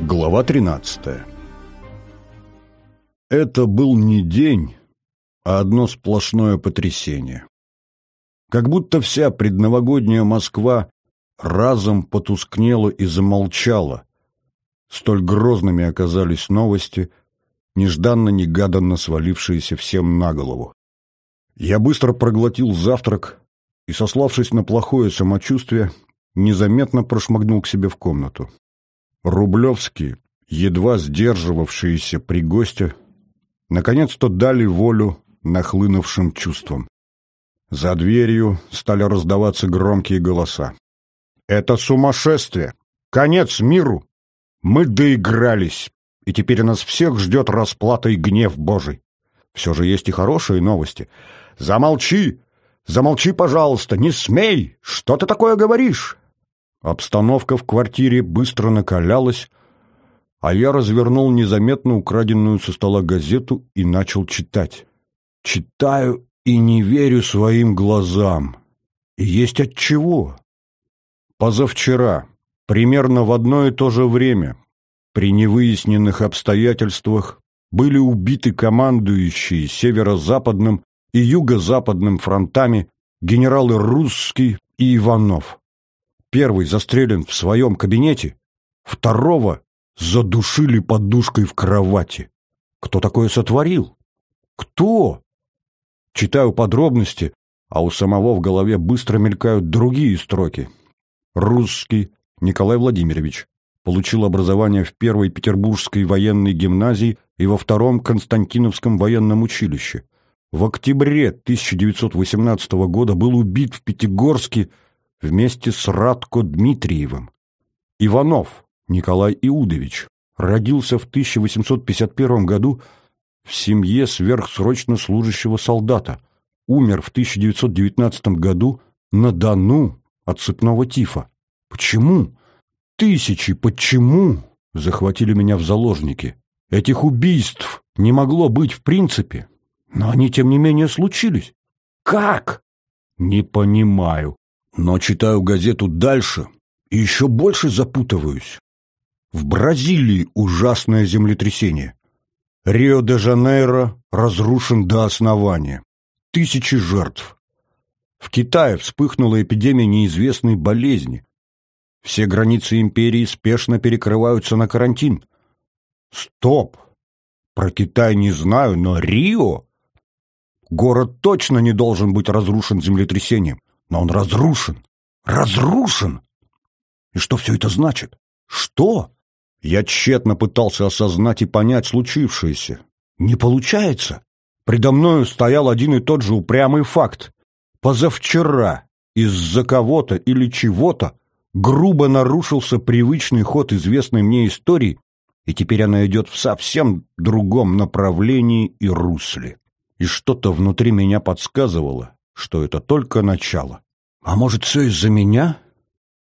Глава 13 Это был не день, а одно сплошное потрясение. Как будто вся предновогодняя Москва разом потускнела и замолчала. Столь грозными оказались новости, нежданно-негаданно свалившиеся всем на голову. Я быстро проглотил завтрак и, сославшись на плохое самочувствие, незаметно прошмыгнул к себе в комнату. Рублевские, едва сдерживавшиеся при госте, наконец-то дали волю нахлынувшим чувствам. За дверью стали раздаваться громкие голоса. «Это сумасшествие! Конец миру! Мы доигрались, и теперь нас всех ждет расплата и гнев Божий. Все же есть и хорошие новости. Замолчи! Замолчи, пожалуйста! Не смей! Что ты такое говоришь?» Обстановка в квартире быстро накалялась, а я развернул незаметно украденную со стола газету и начал читать. Читаю и не верю своим глазам. И есть от чего. Позавчера, примерно в одно и то же время, при невыясненных обстоятельствах, были убиты командующие северо-западным и юго-западным фронтами генералы Русский и Иванов. Первый застрелен в своем кабинете, второго задушили подушкой в кровати. Кто такое сотворил? Кто? Читаю подробности, а у самого в голове быстро мелькают другие строки. Русский Николай Владимирович получил образование в первой Петербургской военной гимназии и во втором Константиновском военном училище. В октябре 1918 года был убит в Пятигорске вместе с Радко Дмитриевым. Иванов Николай Иудович родился в 1851 году в семье сверхсрочно служащего солдата, умер в 1919 году на Дону от цепного тифа. Почему? Тысячи почему захватили меня в заложники? Этих убийств не могло быть в принципе, но они, тем не менее, случились. Как? Не понимаю но читаю газету дальше и еще больше запутываюсь. В Бразилии ужасное землетрясение. Рио-де-Жанейро разрушен до основания. Тысячи жертв. В Китае вспыхнула эпидемия неизвестной болезни. Все границы империи спешно перекрываются на карантин. Стоп! Про Китай не знаю, но Рио... Город точно не должен быть разрушен землетрясением. Но он разрушен. Разрушен! И что все это значит? Что? Я тщетно пытался осознать и понять случившееся. Не получается. Предо мною стоял один и тот же упрямый факт. Позавчера из-за кого-то или чего-то грубо нарушился привычный ход известной мне истории, и теперь она идет в совсем другом направлении и русле. И что-то внутри меня подсказывало, что это только начало. А может, все из-за меня?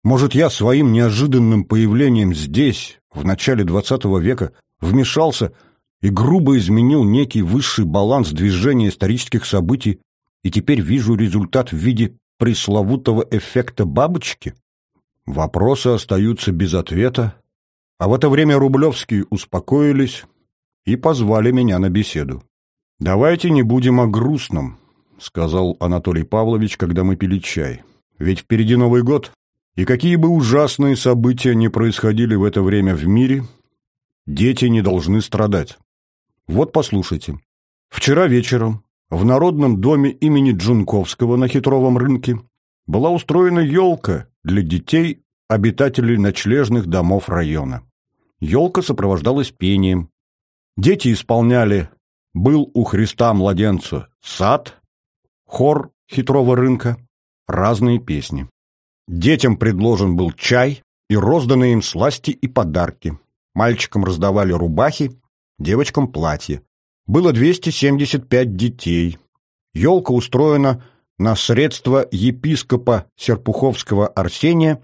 Может, я своим неожиданным появлением здесь, в начале XX века, вмешался и грубо изменил некий высший баланс движения исторических событий, и теперь вижу результат в виде пресловутого эффекта бабочки? Вопросы остаются без ответа, а в это время Рублевские успокоились и позвали меня на беседу. «Давайте не будем о грустном», — сказал Анатолий Павлович, когда мы пили чай. «Ведь впереди Новый год, и какие бы ужасные события ни происходили в это время в мире, дети не должны страдать. Вот послушайте. Вчера вечером в Народном доме имени Джунковского на Хитровом рынке была устроена елка для детей, обитателей ночлежных домов района. Елка сопровождалась пением. Дети исполняли «Был у Христа младенца сад», хор хитрого рынка, разные песни. Детям предложен был чай и розданы им сласти и подарки. Мальчикам раздавали рубахи, девочкам платья. Было 275 детей. Елка устроена на средства епископа Серпуховского Арсения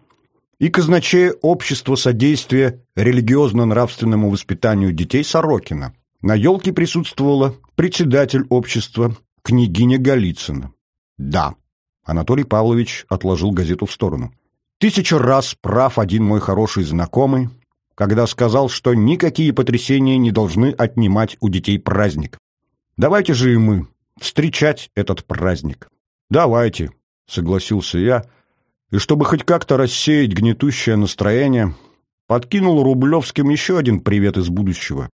и казначея Общества содействия религиозно-нравственному воспитанию детей Сорокина. На елке присутствовала председатель общества княгиня Голицына. Да, Анатолий Павлович отложил газету в сторону. Тысячу раз прав один мой хороший знакомый, когда сказал, что никакие потрясения не должны отнимать у детей праздник. Давайте же и мы встречать этот праздник. Давайте, согласился я, и чтобы хоть как-то рассеять гнетущее настроение, подкинул Рублевским еще один привет из будущего.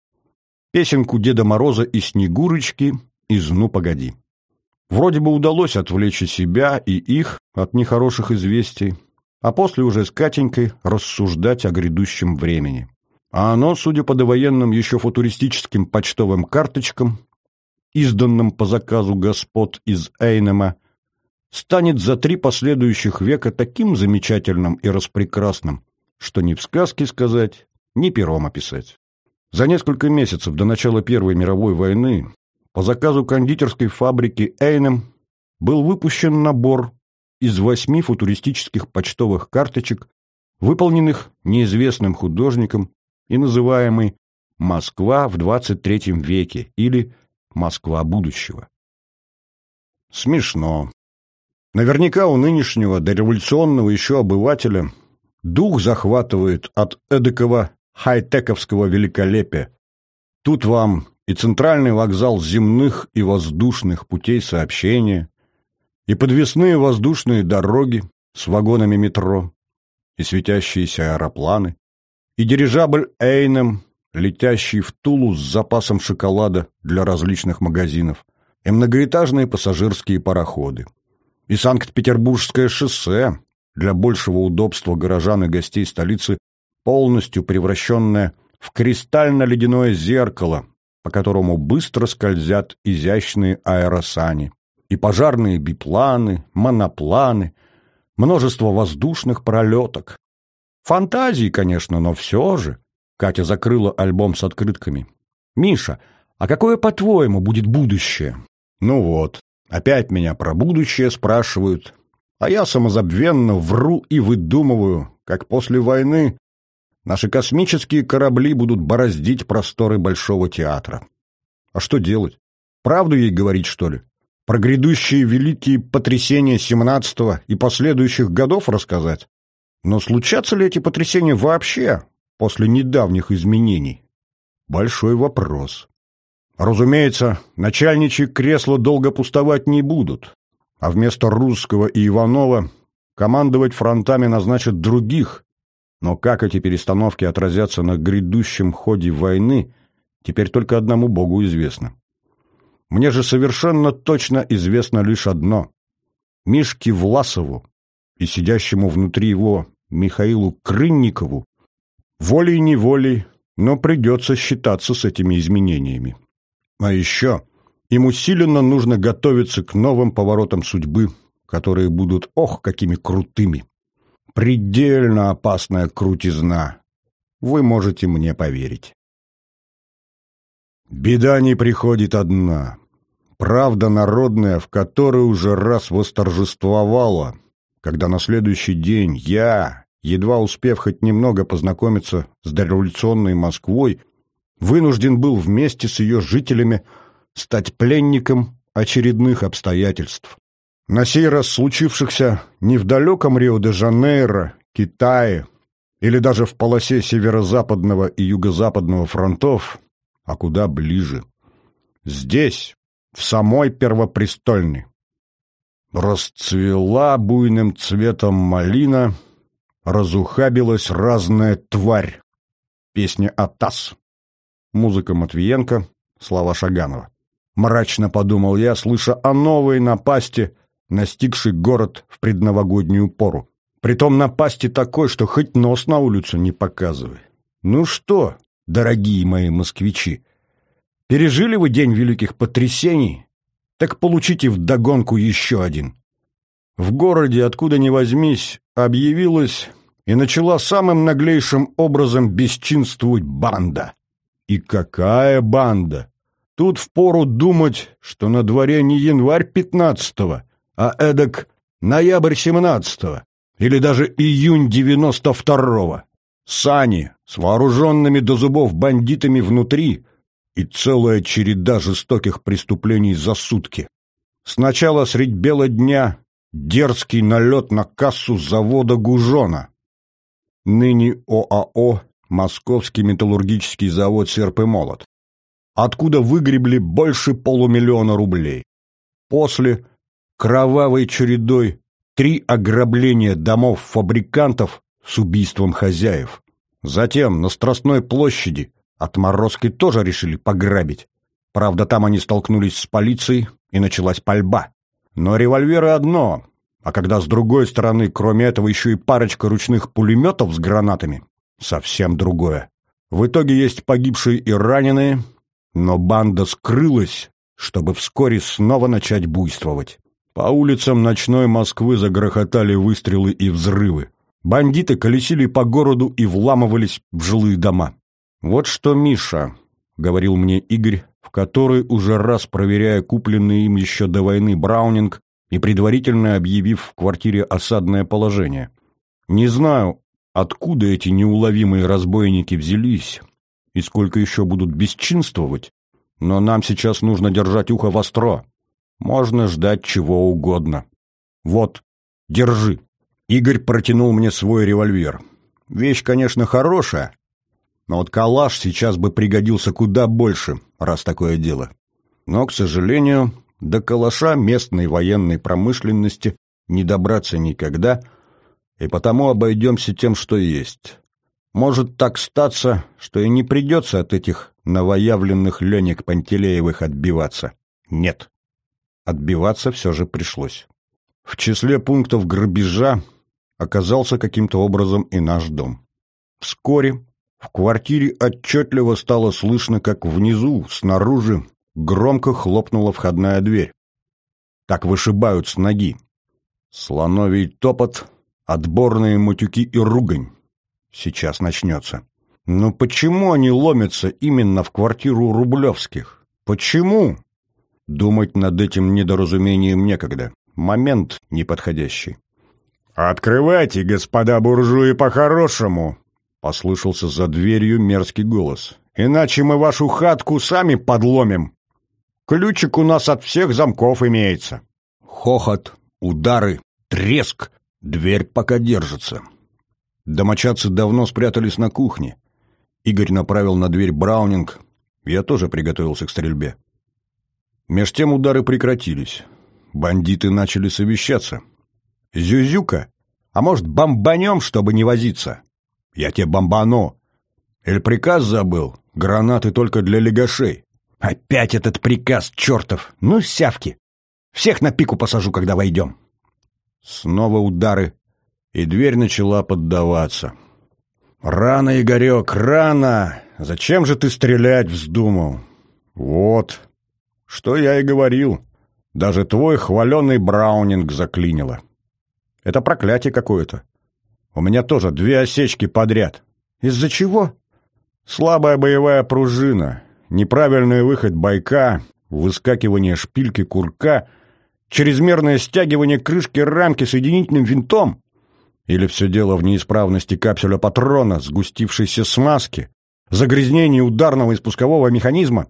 Песенку Деда Мороза и Снегурочки из «Ну, погоди». Вроде бы удалось отвлечь и себя, и их от нехороших известий, а после уже с Катенькой рассуждать о грядущем времени. А оно, судя по довоенным еще футуристическим почтовым карточкам, изданным по заказу господ из Эйнема, станет за три последующих века таким замечательным и распрекрасным, что ни в сказке сказать, ни пером описать. За несколько месяцев до начала Первой мировой войны по заказу кондитерской фабрики Эйнем был выпущен набор из восьми футуристических почтовых карточек, выполненных неизвестным художником и называемый «Москва в 23 веке» или «Москва будущего». Смешно. Наверняка у нынешнего дореволюционного еще обывателя дух захватывает от эдакого хай-тековского великолепия. Тут вам и центральный вокзал земных и воздушных путей сообщения, и подвесные воздушные дороги с вагонами метро, и светящиеся аэропланы, и дирижабль Эйнем, летящий в Тулу с запасом шоколада для различных магазинов, и многоэтажные пассажирские пароходы, и Санкт-Петербургское шоссе для большего удобства горожан и гостей столицы, полностью превращенное в кристально-ледяное зеркало, по которому быстро скользят изящные аэросани, и пожарные бипланы, монопланы, множество воздушных пролеток. Фантазии, конечно, но все же. Катя закрыла альбом с открытками. «Миша, а какое, по-твоему, будет будущее?» «Ну вот, опять меня про будущее спрашивают, а я самозабвенно вру и выдумываю, как после войны наши космические корабли будут бороздить просторы Большого театра. А что делать? Правду ей говорить, что ли? Про грядущие великие потрясения семнадцатого и последующих годов рассказать? Но случатся ли эти потрясения вообще после недавних изменений? Большой вопрос. Разумеется, начальничьи кресла долго пустовать не будут, а вместо Русского и Иванова командовать фронтами назначат других. Но как эти перестановки отразятся на грядущем ходе войны, теперь только одному Богу известно. Мне же совершенно точно известно лишь одно. Мишке Власову и сидящему внутри его Михаилу Крынникову волей-неволей, но придется считаться с этими изменениями. А еще им усиленно нужно готовиться к новым поворотам судьбы, которые будут, ох, какими крутыми. Предельно опасная крутизна. Вы можете мне поверить. Беда не приходит одна правда народная, в которой уже раз восторжествовала, когда на следующий день я, едва успев хоть немного познакомиться с дореволюционной Москвой, вынужден был вместе с ее жителями стать пленником очередных обстоятельств. На сей раз случившихся не в далеком Рио-де-Жанейро, Китае или даже в полосе северо-западного и юго-западного фронтов, а куда ближе. Здесь, в самой Первопрестольной. Расцвела буйным цветом малина, разухабилась разная тварь. Песня «Атас». Музыка Матвиенко, слова Шаганова. Мрачно подумал я, слыша о новой напасти, настигшей город в предновогоднюю пору. Притом напасти такой, что хоть нос на улицу не показывай. Ну что, дорогие мои москвичи, Пережили вы день великих потрясений, так получите вдогонку еще один. В городе, откуда ни возьмись, объявилась и начала самым наглейшим образом бесчинствовать банда. И какая банда! Тут впору думать, что на дворе не январь пятнадцатого, а эдак ноябрь семнадцатого или даже июнь девяносто второго. Сани с вооруженными до зубов бандитами внутри и целая череда жестоких преступлений за сутки. Сначала средь бела дня дерзкий налет на кассу завода Гужона. Ныне ОАО московский металлургический завод «Серп и молот», откуда выгребли больше полумиллиона рублей. После кровавой чередой три ограбления домов фабрикантов с убийством хозяев. Затем на Страстной площади отморозки тоже решили пограбить. Правда, там они столкнулись с полицией, и началась пальба. Но револьверы одно, а когда с другой стороны, кроме этого, еще и парочка ручных пулеметов с гранатами, совсем другое. В итоге есть погибшие и раненые, но банда скрылась, чтобы вскоре снова начать буйствовать. По улицам ночной Москвы загрохотали выстрелы и взрывы. Бандиты колесили по городу и вламывались в жилые дома. «Вот что, Миша», — говорил мне Игорь, в который уже раз проверяя купленный им еще до войны Браунинг и предварительно объявив в квартире осадное положение. «Не знаю, откуда эти неуловимые разбойники взялись и сколько еще будут бесчинствовать, но нам сейчас нужно держать ухо востро. Можно ждать чего угодно. Вот, держи». Игорь протянул мне свой револьвер. Вещь, конечно, хорошая, но вот калаш сейчас бы пригодился куда больше, раз такое дело. Но, к сожалению, до калаша местной военной промышленности не добраться никогда, и потому обойдемся тем, что есть. Может так статься, что и не придется от этих новоявленных Ленек Пантелеевых отбиваться. Нет. Отбиваться все же пришлось. В числе пунктов грабежа оказался каким-то образом и наш дом. Вскоре в квартире отчетливо стало слышно, как внизу, снаружи, громко хлопнула входная дверь. Так вышибают с ноги. Слоновий топот, отборные мутюки и ругань. Сейчас начнется. Но почему они ломятся именно в квартиру Рублевских? Почему? Думать над этим недоразумением некогда. Момент неподходящий. «Открывайте, господа буржуи, по-хорошему!» — послышался за дверью мерзкий голос. «Иначе мы вашу хатку сами подломим. Ключик у нас от всех замков имеется». Хохот, удары, треск. Дверь пока держится. Домочадцы давно спрятались на кухне. Игорь направил на дверь Браунинг. Я тоже приготовился к стрельбе. Меж тем удары прекратились. Бандиты начали совещаться — Зюзюка? А может, бомбанем, чтобы не возиться? Я тебе бомбану. Эль приказ забыл? Гранаты только для легашей. Опять этот приказ, чертов! Ну, сявки! Всех на пику посажу, когда войдем. Снова удары, и дверь начала поддаваться. «Рано, Игорек, рано! Зачем же ты стрелять вздумал?» «Вот, что я и говорил. Даже твой хваленый Браунинг заклинило». Это проклятие какое-то. У меня тоже две осечки подряд. Из-за чего? Слабая боевая пружина, неправильный выход байка, выскакивание шпильки курка, чрезмерное стягивание крышки рамки соединительным винтом. Или все дело в неисправности капсуля патрона, сгустившейся смазки, загрязнении ударного и спускового механизма?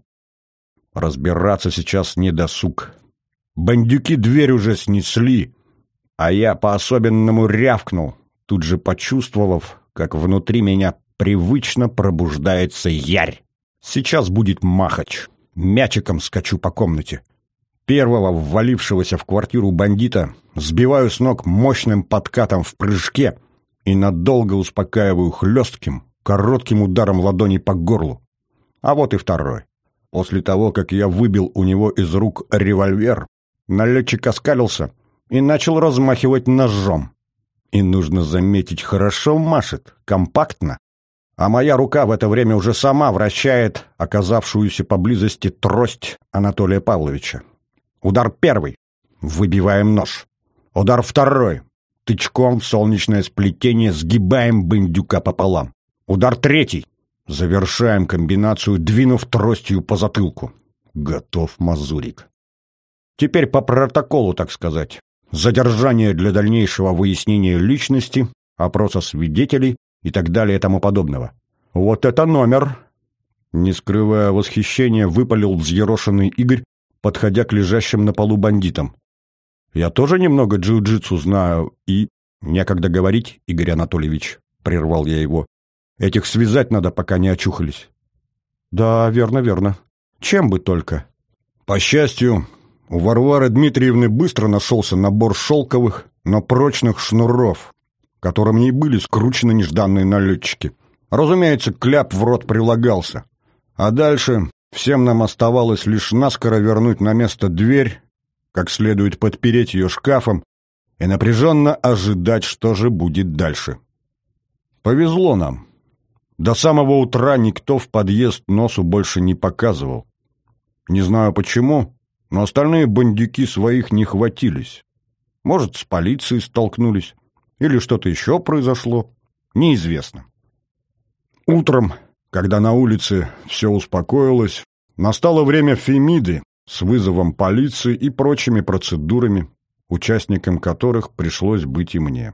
Разбираться сейчас не досуг. Бандюки дверь уже снесли, а я по-особенному рявкнул, тут же почувствовав, как внутри меня привычно пробуждается ярь. Сейчас будет махач. Мячиком скачу по комнате. Первого ввалившегося в квартиру бандита сбиваю с ног мощным подкатом в прыжке и надолго успокаиваю хлестким, коротким ударом ладони по горлу. А вот и второй. После того, как я выбил у него из рук револьвер, налетчик оскалился — и начал размахивать ножом. И нужно заметить, хорошо машет, компактно. А моя рука в это время уже сама вращает оказавшуюся поблизости трость Анатолия Павловича. Удар первый. Выбиваем нож. Удар второй. Тычком в солнечное сплетение сгибаем бандюка пополам. Удар третий. Завершаем комбинацию, двинув тростью по затылку. Готов мазурик. Теперь по протоколу, так сказать задержание для дальнейшего выяснения личности, опроса свидетелей и так далее и тому подобного. Вот это номер! Не скрывая восхищения, выпалил взъерошенный Игорь, подходя к лежащим на полу бандитам. Я тоже немного джиу-джитсу знаю и... Некогда говорить, Игорь Анатольевич, прервал я его. Этих связать надо, пока не очухались. Да, верно, верно. Чем бы только. По счастью, у Варвары Дмитриевны быстро нашелся набор шелковых, но прочных шнуров, которыми и были скручены нежданные налетчики. Разумеется, кляп в рот прилагался. А дальше всем нам оставалось лишь наскоро вернуть на место дверь, как следует подпереть ее шкафом и напряженно ожидать, что же будет дальше. Повезло нам. До самого утра никто в подъезд носу больше не показывал. Не знаю почему, но остальные бандюки своих не хватились. Может, с полицией столкнулись, или что-то еще произошло, неизвестно. Утром, когда на улице все успокоилось, настало время Фемиды с вызовом полиции и прочими процедурами, участником которых пришлось быть и мне.